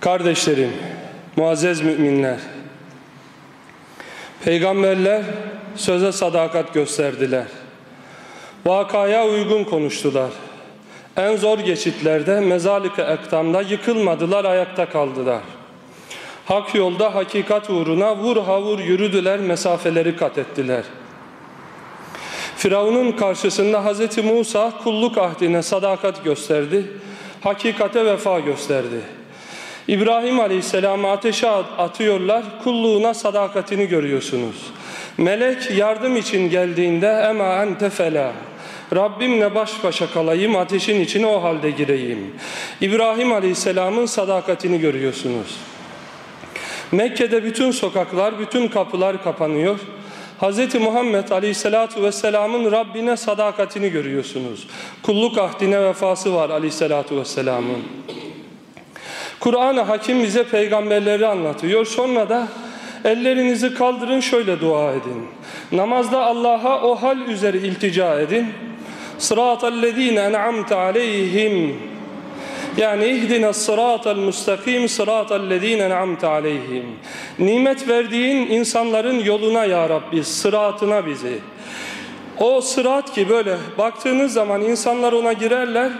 Kardeşlerim, muazzez müminler, peygamberler söze sadakat gösterdiler. Vakaya uygun konuştular. En zor geçitlerde mezalık-ı ektamda yıkılmadılar, ayakta kaldılar. Hak yolda hakikat uğruna vur havur yürüdüler, mesafeleri kat ettiler. Firavun'un karşısında Hz. Musa kulluk ahdine sadakat gösterdi, hakikate vefa gösterdi. İbrahim Aleyhisselam'ı ateşe atıyorlar, kulluğuna sadakatini görüyorsunuz. Melek yardım için geldiğinde ema ente fela. Rabbimle baş başa kalayım, ateşin içine o halde gireyim. İbrahim Aleyhisselam'ın sadakatini görüyorsunuz. Mekke'de bütün sokaklar, bütün kapılar kapanıyor. Hz. Muhammed Aleyhisselatü Vesselam'ın Rabbine sadakatini görüyorsunuz. Kulluk ahdine vefası var Aleyhisselatü Vesselam'ın. Kur'an-ı Hakim bize peygamberleri anlatıyor. Sonra da ellerinizi kaldırın şöyle dua edin. Namazda Allah'a o hal üzere iltica edin. Sıratallezine en'amte aleyhim yani ihdina sıratal müstakim sıratallezine en'amte aleyhim. Nimet verdiğin insanların yoluna ya Rabbi, sıratına bizi. O sırat ki böyle baktığınız zaman insanlar ona girerler,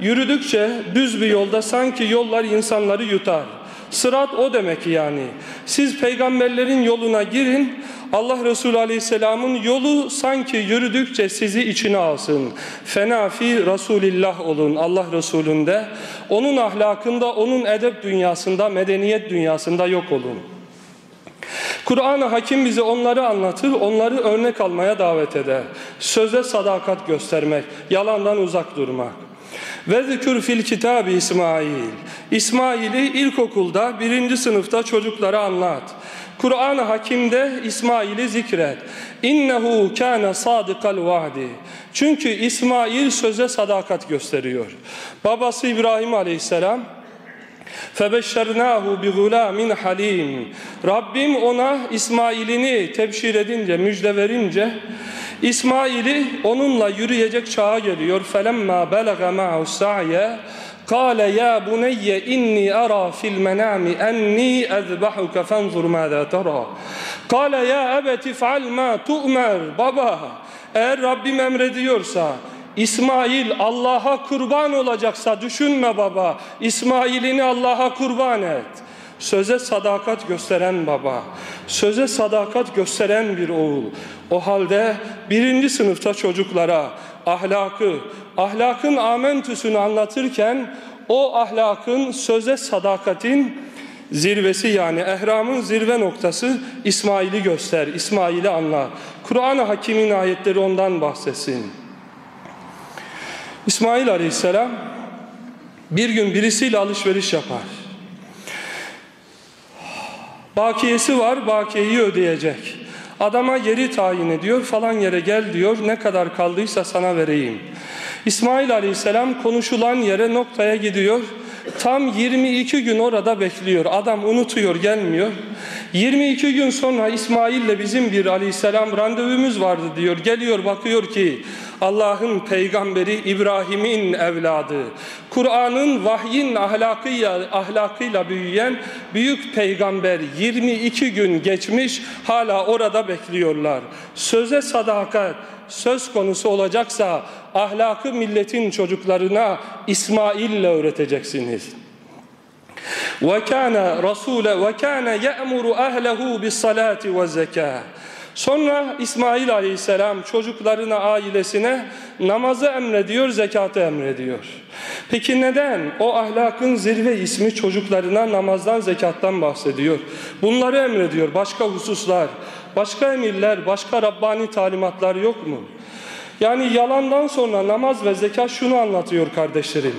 yürüdükçe düz bir yolda sanki yollar insanları yutar. Sırat o demek yani. Siz peygamberlerin yoluna girin, Allah Resulü Aleyhisselam'ın yolu sanki yürüdükçe sizi içine alsın. Fenafi Resulillah olun Allah Resulü'nde. Onun ahlakında, onun edep dünyasında, medeniyet dünyasında yok olun. Kur'an-ı Hakim bize onları anlatır, onları örnek almaya davet eder. Söze sadakat göstermek, yalandan uzak durmak. Ve zikür fil kitabı İsmail. İsmail'i ilkokulda birinci sınıfta çocuklara anlat. Kur'an-ı Hakim'de İsmail'i zikret. İnnehu kâne sadıkal va'di. Çünkü İsmail söze sadakat gösteriyor. Babası İbrahim Aleyhisselam فَبَشَّرْنَاهُ بِغُلَامٍ halim. Rabbim ona İsmail'ini tebşir edince, müjde verince İsmail'i onunla yürüyecek çağa geliyor. فَلَمَّا بَلَغَ مَعُ السَّعْيَ قال يا بني إني أرى في المنام أني أذبحك فانظر ماذا ترى قال يا أبت افعل ما تؤمر Baba eğer Rabbim emrediyorsa İsmail Allah'a kurban olacaksa düşünme baba. İsmail'ini Allah'a kurban et. Söze sadakat gösteren baba, söze sadakat gösteren bir oğul. O halde birinci sınıfta çocuklara ahlakı, ahlakın amentüsünü anlatırken o ahlakın söze sadakatin zirvesi yani ehramın zirve noktası İsmail'i göster, İsmail'i anla. Kur'an-ı Hakim'in ayetleri ondan bahsetsin. İsmail Aleyhisselam bir gün birisiyle alışveriş yapar. Bakiyesi var, bakiyeyi ödeyecek. Adama yeri tayin ediyor, falan yere gel diyor, ne kadar kaldıysa sana vereyim. İsmail Aleyhisselam konuşulan yere noktaya gidiyor. Tam 22 gün orada bekliyor. Adam unutuyor, gelmiyor. 22 gün sonra İsmail ile bizim bir aleyhisselam randevumuz vardı diyor. Geliyor bakıyor ki Allah'ın peygamberi İbrahim'in evladı. Kur'an'ın vahyin ahlakıyla, ahlakıyla büyüyen büyük peygamber 22 gün geçmiş hala orada bekliyorlar. Söze sadakat söz konusu olacaksa ahlakı milletin çocuklarına İsmail ile öğreteceksiniz. وَكَانَ رَسُولَ وَكَانَ يَأْمُرُ أَهْلَهُ بِالصَّلَاةِ وَالزَّكَاةِ Sonra İsmail Aleyhisselam çocuklarına, ailesine namazı emrediyor, zekatı emrediyor. Peki neden o ahlakın zirve ismi çocuklarına namazdan, zekattan bahsediyor? Bunları emrediyor, başka hususlar, başka emirler, başka Rabbani talimatlar yok mu? Yani yalandan sonra namaz ve zekat şunu anlatıyor kardeşlerim.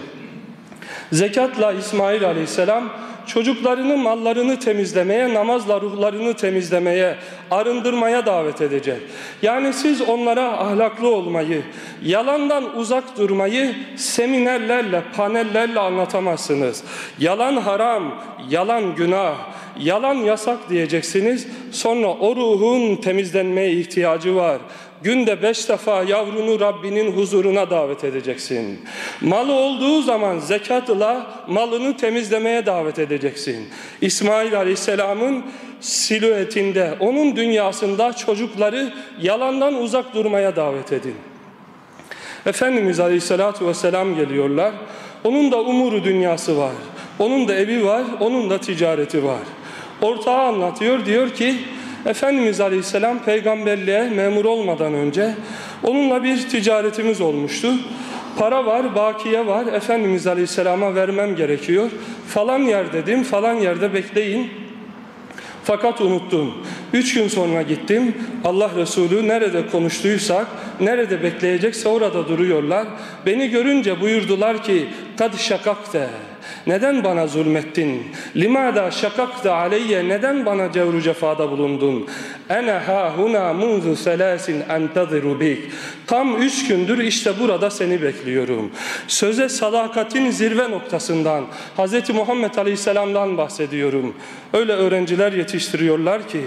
Zekatla İsmail Aleyhisselam çocuklarının mallarını temizlemeye, namazla ruhlarını temizlemeye, arındırmaya davet edecek. Yani siz onlara ahlaklı olmayı, yalandan uzak durmayı seminerlerle, panellerle anlatamazsınız. Yalan haram, yalan günah, yalan yasak diyeceksiniz. Sonra o ruhun temizlenmeye ihtiyacı var. Günde beş defa yavrunu Rabbinin huzuruna davet edeceksin. Malı olduğu zaman zekatla malını temizlemeye davet edeceksin. İsmail Aleyhisselam'ın silüetinde, onun dünyasında çocukları yalandan uzak durmaya davet edin. Efendimiz Aleyhisselatü Vesselam geliyorlar. Onun da umuru dünyası var. Onun da evi var, onun da ticareti var. Ortağı anlatıyor, diyor ki Efendimiz Aleyhisselam peygamberliğe memur olmadan önce onunla bir ticaretimiz olmuştu. Para var, bakiye var. Efendimiz Aleyhisselam'a vermem gerekiyor. Falan yer dedim, falan yerde bekleyin. Fakat unuttum. Üç gün sonra gittim. Allah Resulü nerede konuştuysak, nerede bekleyecekse orada duruyorlar. Beni görünce buyurdular ki, kad şakakte. Neden bana zulmettin? Limada şakakta aleyye neden bana cevru cefada bulundun? Ene ha huna munzu selasin entadiru bik. Tam üç gündür işte burada seni bekliyorum. Söze sadakatin zirve noktasından Hz. Muhammed Aleyhisselam'dan bahsediyorum. Öyle öğrenciler yetiştiriyorlar ki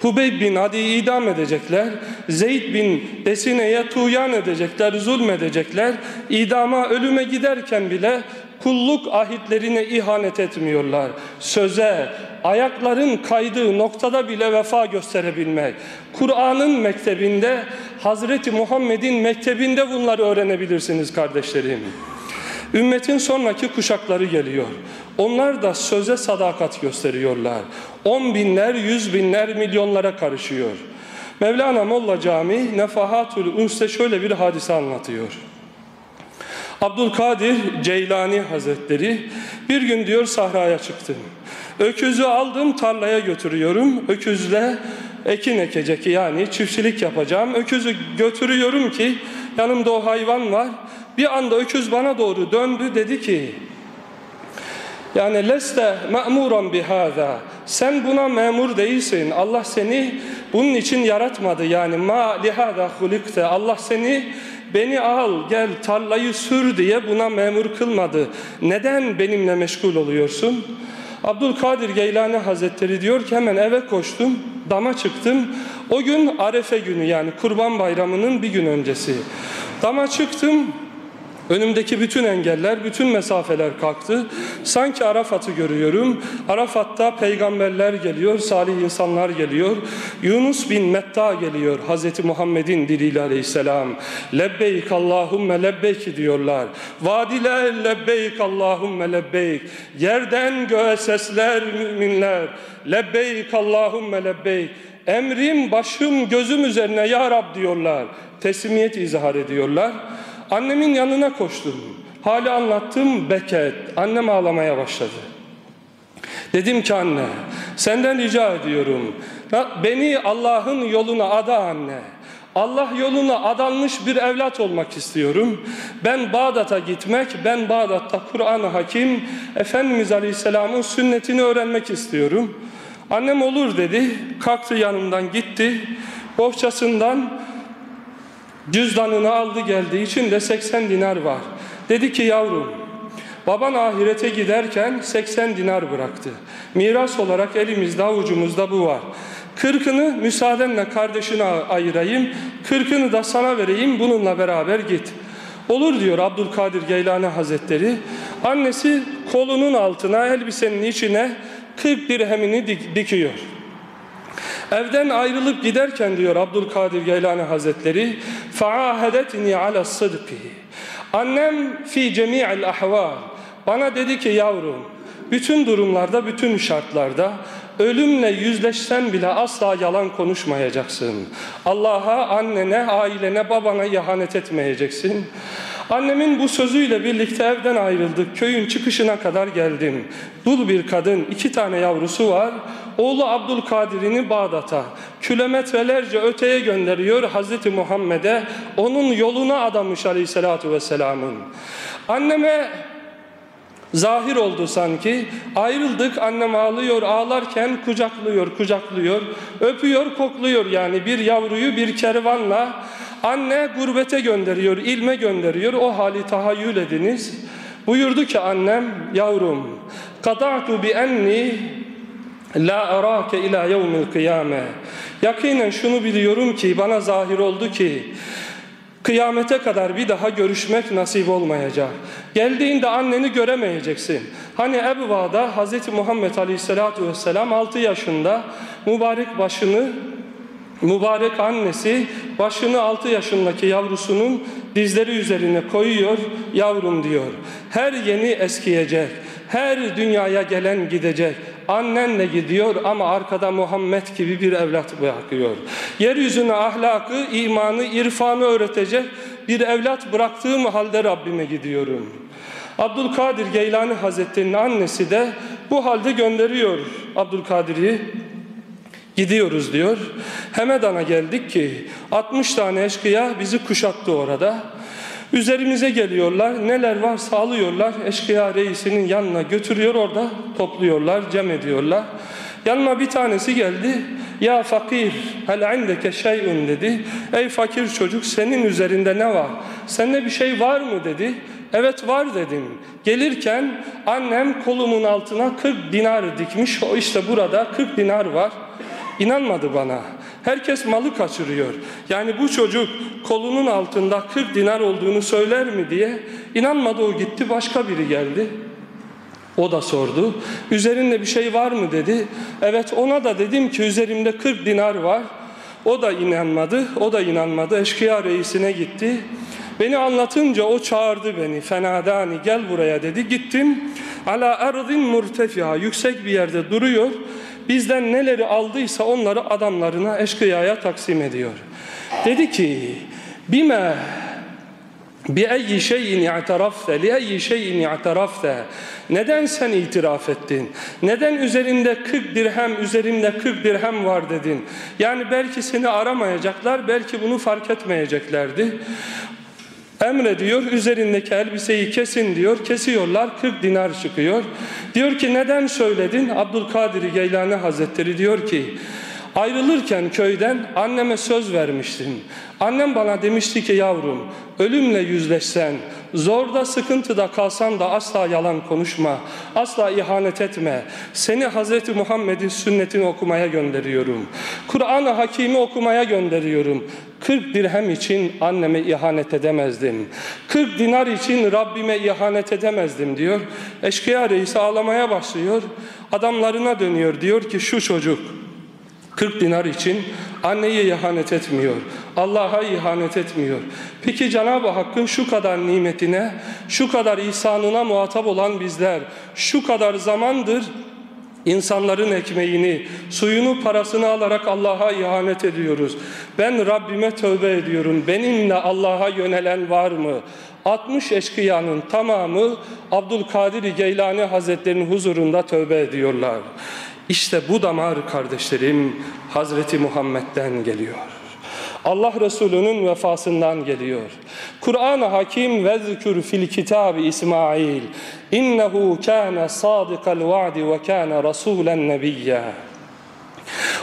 Hubeyb bin Adi'yi idam edecekler. Zeyd bin Desine'ye tuyan edecekler, zulmedecekler. İdama, ölüme giderken bile kulluk ahitlerine ihanet etmiyorlar. Söze, ayakların kaydığı noktada bile vefa gösterebilmek. Kur'an'ın mektebinde, Hazreti Muhammed'in mektebinde bunları öğrenebilirsiniz kardeşlerim. Ümmetin sonraki kuşakları geliyor. Onlar da söze sadakat gösteriyorlar. On binler, yüz binler, milyonlara karışıyor. Mevlana Molla Cami Nefahatül Üns'te şöyle bir hadise anlatıyor. Abdülkadir Ceylani Hazretleri bir gün diyor sahraya çıktım. Öküzü aldım tarlaya götürüyorum. Öküzle ekin ekecek yani çiftçilik yapacağım. Öküzü götürüyorum ki yanımda o hayvan var. Bir anda öküz bana doğru döndü dedi ki yani leste ma'muran bihâzâ sen buna memur değilsin. Allah seni bunun için yaratmadı. Yani ma lihâzâ hulikte Allah seni beni al gel tarlayı sür diye buna memur kılmadı. Neden benimle meşgul oluyorsun? Abdülkadir Geylani Hazretleri diyor ki hemen eve koştum, dama çıktım. O gün Arefe günü yani Kurban Bayramı'nın bir gün öncesi. Dama çıktım, Önümdeki bütün engeller, bütün mesafeler kalktı. Sanki Arafat'ı görüyorum. Arafat'ta peygamberler geliyor, salih insanlar geliyor. Yunus bin Metta geliyor Hazreti Muhammed'in diliyle aleyhisselam. Lebbeyk Allahümme lebbeyk diyorlar. Vadiler lebbeyk Allahümme lebbeyk. Yerden göğe sesler müminler. Lebbeyk Allahümme lebbeyk. Emrim başım gözüm üzerine ya Rab diyorlar. Teslimiyet izhar ediyorlar. Annemin yanına koştum. Hali anlattım beket. Annem ağlamaya başladı. Dedim ki anne senden rica ediyorum. Beni Allah'ın yoluna ada anne. Allah yoluna adanmış bir evlat olmak istiyorum. Ben Bağdat'a gitmek, ben Bağdat'ta Kur'an-ı Hakim, Efendimiz Aleyhisselam'ın sünnetini öğrenmek istiyorum. Annem olur dedi, kalktı yanımdan gitti. Bohçasından Cüzdanını aldı geldi. İçinde 80 dinar var. Dedi ki yavrum baban ahirete giderken 80 dinar bıraktı. Miras olarak elimizde avucumuzda bu var. Kırkını müsaadenle kardeşine ayırayım. Kırkını da sana vereyim bununla beraber git. Olur diyor Abdülkadir Geylani Hazretleri. Annesi kolunun altına elbisenin içine 40 dirhemini dikiyor. Evden ayrılıp giderken diyor Abdülkadir Geylani Hazretleri فَعَاهَدَتْنِي عَلَى الصِّدْقِ Annem fi cemi'il ahval bana dedi ki yavrum bütün durumlarda bütün şartlarda ölümle yüzleşsen bile asla yalan konuşmayacaksın. Allah'a, annene, ailene, babana ihanet etmeyeceksin. Annemin bu sözüyle birlikte evden ayrıldık. Köyün çıkışına kadar geldim. Dul bir kadın, iki tane yavrusu var. Oğlu Abdülkadir'ini Bağdat'a, kilometrelerce öteye gönderiyor Hazreti Muhammed'e. Onun yoluna adamış Aleyhisselatü Vesselam'ın. Anneme Zahir oldu sanki. Ayrıldık annem ağlıyor. Ağlarken kucaklıyor, kucaklıyor. Öpüyor, kokluyor yani bir yavruyu bir kervanla. Anne gurbete gönderiyor, ilme gönderiyor. O hali tahayyül ediniz. Buyurdu ki annem, yavrum, kada'tu bi enni la arake ila yevmil kıyame. Yakinen şunu biliyorum ki bana zahir oldu ki Kıyamete kadar bir daha görüşmek nasip olmayacak. Geldiğinde anneni göremeyeceksin. Hani Ebva'da Hz. Muhammed Aleyhisselatü Vesselam 6 yaşında mübarek başını mübarek annesi başını 6 yaşındaki yavrusunun dizleri üzerine koyuyor, yavrum diyor. Her yeni eskiyecek, her dünyaya gelen gidecek. Annenle gidiyor ama arkada Muhammed gibi bir evlat bırakıyor. Yeryüzüne ahlakı, imanı, irfanı öğretecek bir evlat bıraktığım halde Rabbime gidiyorum. Abdülkadir Geylani Hazretleri'nin annesi de bu halde gönderiyor Abdülkadir'i. Gidiyoruz diyor. Hemedan'a geldik ki 60 tane eşkıya bizi kuşattı orada. Üzerimize geliyorlar, neler varsa alıyorlar, eşkıya reisinin yanına götürüyor orada, topluyorlar, cem ediyorlar. Yanıma bir tanesi geldi, ya fakir, hel indeke şeyun dedi. Ey fakir çocuk senin üzerinde ne var? Sende bir şey var mı dedi. Evet var dedim. Gelirken annem kolumun altına 40 dinar dikmiş. O işte burada 40 dinar var. İnanmadı bana. Herkes malı kaçırıyor. Yani bu çocuk kolunun altında 40 dinar olduğunu söyler mi diye inanmadı o gitti başka biri geldi. O da sordu. Üzerinde bir şey var mı dedi. Evet ona da dedim ki üzerimde 40 dinar var. O da inanmadı. O da inanmadı. Eşkıya reisine gitti. Beni anlatınca o çağırdı beni. Fenadani gel buraya dedi. Gittim. Ala erdin murtefia yüksek bir yerde duruyor bizden neleri aldıysa onları adamlarına, eşkıyaya taksim ediyor. Dedi ki, bime بِأَيِّ شَيْءٍ اَعْتَرَفْتَ لِأَيِّ شَيْءٍ اَعْتَرَفْتَ Neden sen itiraf ettin? Neden üzerinde 40 dirhem, üzerimde 40 dirhem var dedin? Yani belki seni aramayacaklar, belki bunu fark etmeyeceklerdi. Emrediyor, üzerindeki elbiseyi kesin diyor. Kesiyorlar, 40 dinar çıkıyor. Diyor ki neden söyledin? Abdülkadir Geylani Hazretleri diyor ki ayrılırken köyden anneme söz vermiştim. Annem bana demişti ki yavrum ölümle yüzleşsen, zorda sıkıntıda kalsan da asla yalan konuşma, asla ihanet etme. Seni Hz. Muhammed'in sünnetini okumaya gönderiyorum. Kur'an-ı Hakim'i okumaya gönderiyorum. 40 dirhem için anneme ihanet edemezdim. 40 dinar için Rabbime ihanet edemezdim diyor. Eşkıya reisi ağlamaya başlıyor. Adamlarına dönüyor. Diyor ki şu çocuk 40 dinar için anneye ihanet etmiyor. Allah'a ihanet etmiyor. Peki Cenab-ı Hakk'ın şu kadar nimetine, şu kadar ihsanına muhatap olan bizler, şu kadar zamandır İnsanların ekmeğini, suyunu, parasını alarak Allah'a ihanet ediyoruz. Ben Rabbime tövbe ediyorum. Benimle Allah'a yönelen var mı? 60 eşkıyanın tamamı Abdülkadir Geylani Hazretleri'nin huzurunda tövbe ediyorlar. İşte bu damar kardeşlerim Hazreti Muhammed'den geliyor. Allah Resulü'nün vefasından geliyor. Kur'an-ı Hakim ve zikür fil kitab İsmail. İnnehu kâne sâdikal va'di ve kâne rasûlen nebiyya.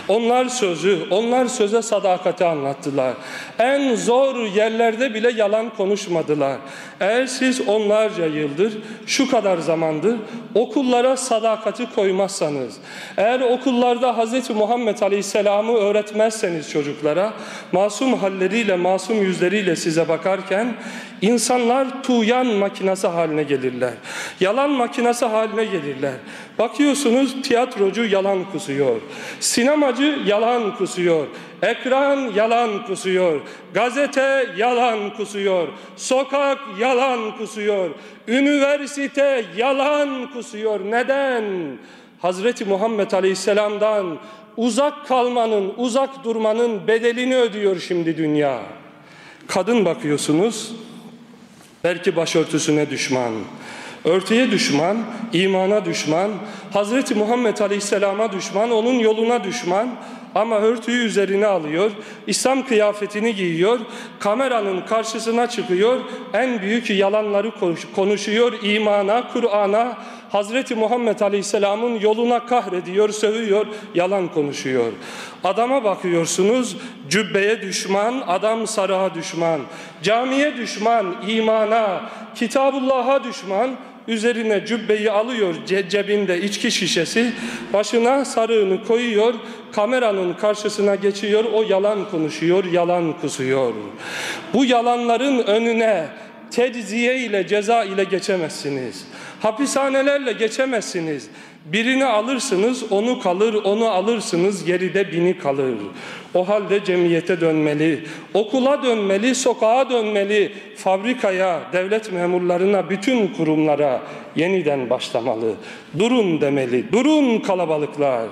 Onlar sözü, onlar söze sadakati anlattılar. En zor yerlerde bile yalan konuşmadılar. Eğer siz onlarca yıldır, şu kadar zamandır okullara sadakati koymazsanız, eğer okullarda Hz. Muhammed Aleyhisselam'ı öğretmezseniz çocuklara, masum halleriyle, masum yüzleriyle size bakarken, insanlar tuğyan makinası haline gelirler. Yalan makinası haline gelirler. Bakıyorsunuz tiyatrocu yalan kusuyor. Sinemacı yalan kusuyor. Ekran yalan kusuyor. Gazete yalan kusuyor. Sokak yalan kusuyor. Üniversite yalan kusuyor. Neden? Hazreti Muhammed Aleyhisselam'dan uzak kalmanın, uzak durmanın bedelini ödüyor şimdi dünya. Kadın bakıyorsunuz, belki başörtüsüne düşman, örtüye düşman, imana düşman, Hazreti Muhammed Aleyhisselam'a düşman, onun yoluna düşman, ama örtüyü üzerine alıyor, İslam kıyafetini giyiyor, kameranın karşısına çıkıyor, en büyük yalanları konuşuyor, imana, Kur'an'a, Hazreti Muhammed Aleyhisselam'ın yoluna kahrediyor, sövüyor, yalan konuşuyor. Adama bakıyorsunuz, cübbeye düşman, adam sarığa düşman, camiye düşman, imana, Kitabullah'a düşman, üzerine cübbeyi alıyor ce- cebinde içki şişesi, başına sarığını koyuyor, kameranın karşısına geçiyor, o yalan konuşuyor, yalan kusuyor. Bu yalanların önüne tecziye ile ceza ile geçemezsiniz. Hapishanelerle geçemezsiniz. Birini alırsınız, onu kalır, onu alırsınız, geride bini kalır. O halde cemiyete dönmeli, okula dönmeli, sokağa dönmeli, fabrikaya, devlet memurlarına, bütün kurumlara yeniden başlamalı. Durun demeli, durun kalabalıklar.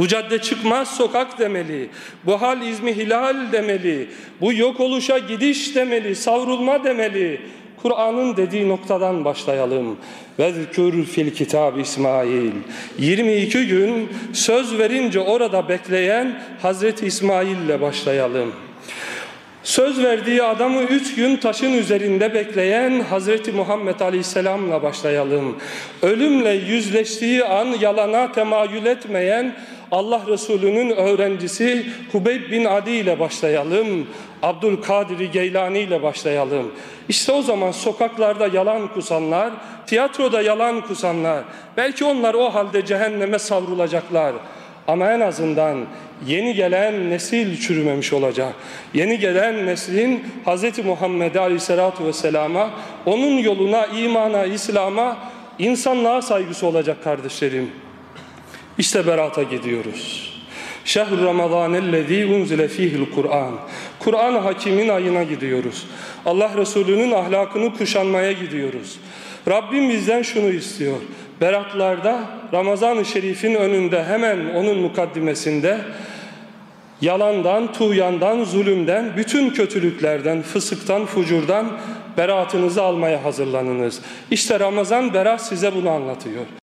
Bu cadde çıkmaz sokak demeli. Bu hal izmi hilal demeli. Bu yok oluşa gidiş demeli, savrulma demeli. Kur'an'ın dediği noktadan başlayalım. Vezkür fil kitab İsmail. 22 gün söz verince orada bekleyen Hazreti İsmail ile başlayalım. Söz verdiği adamı üç gün taşın üzerinde bekleyen Hazreti Muhammed Aleyhisselam'la başlayalım. Ölümle yüzleştiği an yalana temayül etmeyen Allah Resulü'nün öğrencisi Hubeyb bin Adi ile başlayalım. Abdülkadir Geylani ile başlayalım. İşte o zaman sokaklarda yalan kusanlar, tiyatroda yalan kusanlar, belki onlar o halde cehenneme savrulacaklar. Ama en azından yeni gelen nesil çürümemiş olacak. Yeni gelen neslin Hz. Muhammed Aleyhisselatü Vesselam'a, onun yoluna, imana, İslam'a, insanlığa saygısı olacak kardeşlerim. İşte berata gidiyoruz. Şehr Ramazan ellezî unzile fîhil Kur'an. Kur'an hakimin ayına gidiyoruz. Allah Resulü'nün ahlakını kuşanmaya gidiyoruz. Rabbim bizden şunu istiyor. Beratlarda Ramazan-ı Şerif'in önünde hemen onun mukaddimesinde yalandan, tuğyandan, zulümden, bütün kötülüklerden, fısıktan, fucurdan beraatınızı almaya hazırlanınız. İşte Ramazan berat size bunu anlatıyor.